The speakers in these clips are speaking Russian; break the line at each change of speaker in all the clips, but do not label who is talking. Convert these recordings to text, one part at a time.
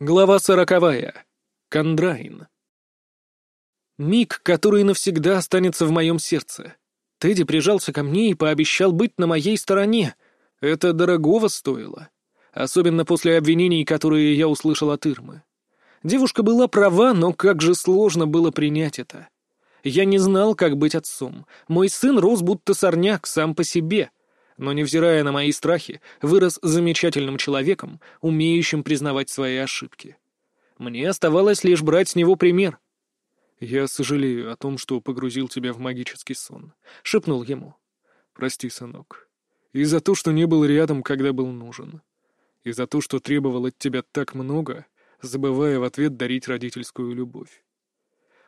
Глава сороковая. Кондрайн. Миг, который навсегда останется в моем сердце. Тедди прижался ко мне и пообещал быть на моей стороне. Это дорогого стоило. Особенно после обвинений, которые я услышал от Ирмы. Девушка была права, но как же сложно было принять это. Я не знал, как быть отцом. Мой сын рос будто сорняк сам по себе — но, невзирая на мои страхи, вырос замечательным человеком, умеющим признавать свои ошибки. Мне оставалось лишь брать с него пример. «Я сожалею о том, что погрузил тебя в магический сон», — шепнул ему. «Прости, сынок. И за то, что не был рядом, когда был нужен. И за то, что требовал от тебя так много, забывая в ответ дарить родительскую любовь».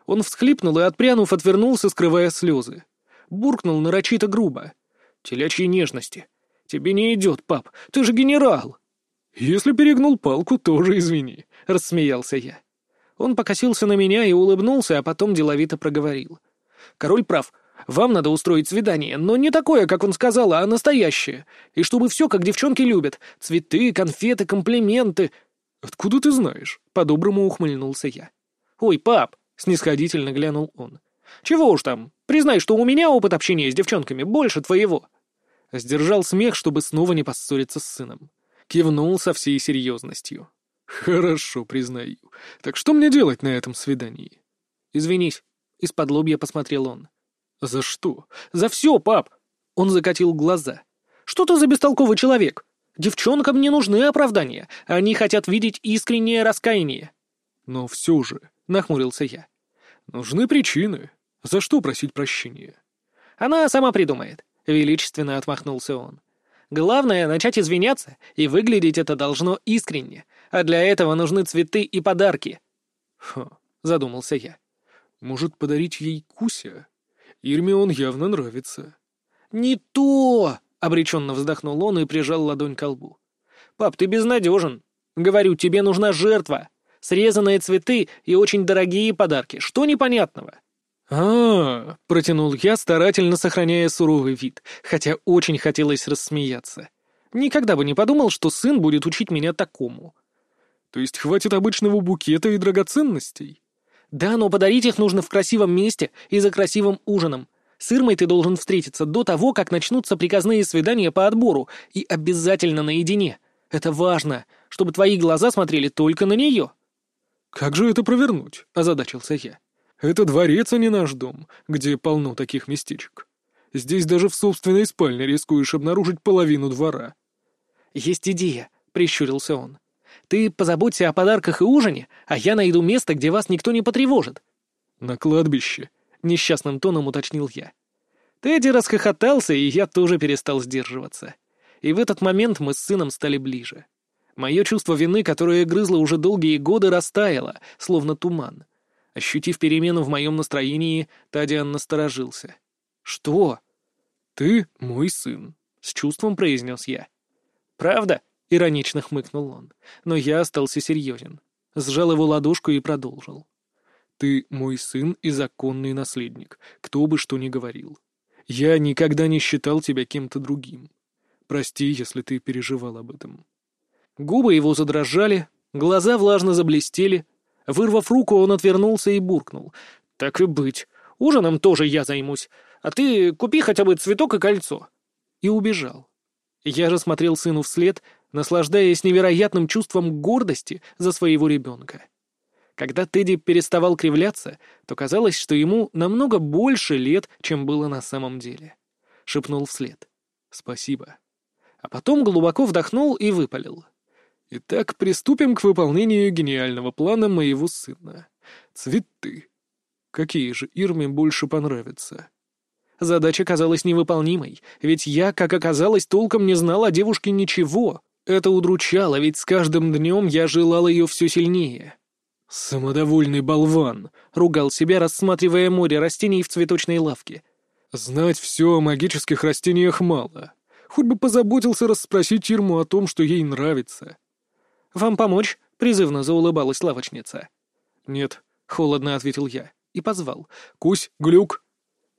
Он всхлипнул и, отпрянув, отвернулся, скрывая слезы. Буркнул нарочито грубо — телячьей нежности. Тебе не идет, пап, ты же генерал!» «Если перегнул палку, тоже извини», — рассмеялся я. Он покосился на меня и улыбнулся, а потом деловито проговорил. «Король прав. Вам надо устроить свидание, но не такое, как он сказал, а настоящее. И чтобы все, как девчонки любят. Цветы, конфеты, комплименты». «Откуда ты знаешь?» — по-доброму ухмыльнулся я. «Ой, пап!» — снисходительно глянул он. «Чего уж там, признай, что у меня опыт общения с девчонками больше твоего». Сдержал смех, чтобы снова не поссориться с сыном. Кивнул со всей серьезностью. «Хорошо, признаю. Так что мне делать на этом свидании?» «Извинись», — из-под лобья посмотрел он. «За что?» «За все, пап!» Он закатил глаза. «Что ты за бестолковый человек? Девчонкам не нужны оправдания. Они хотят видеть искреннее раскаяние».
«Но все же», — нахмурился я. «Нужны причины. За что просить прощения?»
«Она сама придумает», — величественно отмахнулся он. «Главное — начать извиняться, и выглядеть это должно искренне, а для этого нужны цветы и подарки».
«Хм», — задумался я. «Может, подарить ей Куся? Ирме он явно нравится».
«Не то!» — обреченно вздохнул он и прижал ладонь к лбу. «Пап, ты безнадежен. Говорю, тебе нужна жертва. Срезанные цветы и очень дорогие подарки. Что непонятного?»
А, протянул я, старательно сохраняя суровый вид, хотя очень хотелось рассмеяться.
Никогда бы не подумал, что сын будет учить меня такому.
То есть хватит обычного букета и драгоценностей?
Да, но подарить их нужно в красивом месте и за красивым ужином. С Ирмой ты должен встретиться до того, как начнутся приказные свидания по отбору, и обязательно наедине. Это важно, чтобы твои глаза смотрели только на нее.
«Как же это провернуть?» — озадачился я. Это дворец, а не наш дом, где полно таких местечек. Здесь даже в собственной спальне рискуешь обнаружить половину двора».
«Есть идея», — прищурился он. «Ты позаботься о подарках и ужине, а я найду место, где вас никто не потревожит».
«На кладбище», — несчастным тоном уточнил я.
Тедди расхохотался, и я тоже перестал сдерживаться. И в этот момент мы с сыном стали ближе. Мое чувство вины, которое грызло уже долгие годы, растаяло, словно туман. Ощутив перемену в моем настроении, Тадиан насторожился. «Что?»
«Ты мой сын», — с чувством произнес я.
«Правда?» — иронично хмыкнул он. Но я остался серьезен. Сжал его ладошку и продолжил.
«Ты мой сын и законный наследник, кто бы что ни говорил. Я никогда не считал тебя кем-то другим. Прости, если ты переживал об этом».
Губы его задрожали, глаза влажно заблестели, Вырвав руку, он отвернулся и буркнул. «Так и быть. Ужином тоже я займусь. А ты купи хотя бы цветок и кольцо». И убежал. Я же смотрел сыну вслед, наслаждаясь невероятным чувством гордости за своего ребенка. Когда Тедди переставал кривляться, то казалось, что ему намного больше лет, чем было на самом деле. Шепнул вслед. «Спасибо». А потом глубоко вдохнул и выпалил.
Итак, приступим к выполнению гениального плана моего сына. Цветы. Какие же Ирме больше понравятся?
Задача казалась невыполнимой, ведь я, как оказалось, толком не знал о девушке ничего. Это удручало, ведь с каждым днем я желал ее все сильнее.
«Самодовольный болван!» — ругал себя, рассматривая море растений в цветочной лавке. «Знать все о магических растениях мало. Хоть бы позаботился расспросить Ирму о том, что ей нравится».
«Вам помочь?» — призывно заулыбалась лавочница.
«Нет», — холодно ответил я и позвал. «Кусь, глюк!»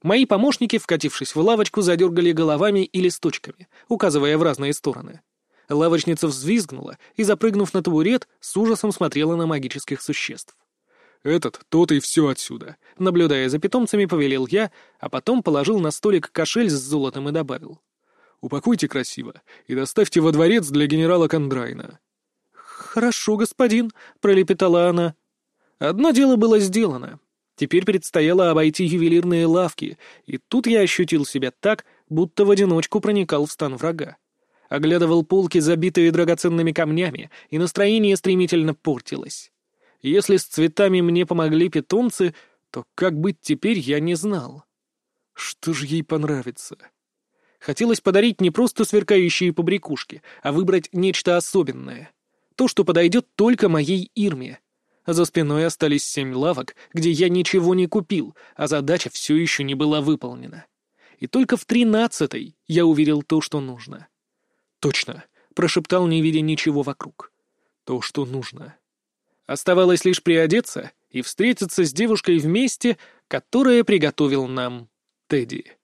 Мои помощники, вкатившись в лавочку, задергали головами и листочками, указывая в разные стороны. Лавочница взвизгнула и, запрыгнув на табурет, с ужасом смотрела на магических существ.
«Этот, тот и все отсюда», —
наблюдая за питомцами, повелел я, а потом положил на столик кошель с золотом и добавил.
«Упакуйте красиво и доставьте во дворец для генерала Кондрайна».
«Хорошо, господин», — пролепетала она. Одно дело было сделано. Теперь предстояло обойти ювелирные лавки, и тут я ощутил себя так, будто в одиночку проникал в стан врага. Оглядывал полки, забитые драгоценными камнями, и настроение стремительно портилось. Если с цветами мне помогли питомцы, то как быть теперь, я не знал. Что же ей понравится? Хотелось подарить не просто сверкающие побрякушки, а выбрать нечто особенное. То, что подойдет только моей Ирме. За спиной остались семь лавок, где я ничего не купил, а задача все еще не была выполнена. И только в тринадцатой я уверил то, что нужно. «Точно», — прошептал, не видя ничего вокруг. «То, что нужно». Оставалось лишь приодеться и встретиться с девушкой вместе, которая приготовил нам Тедди.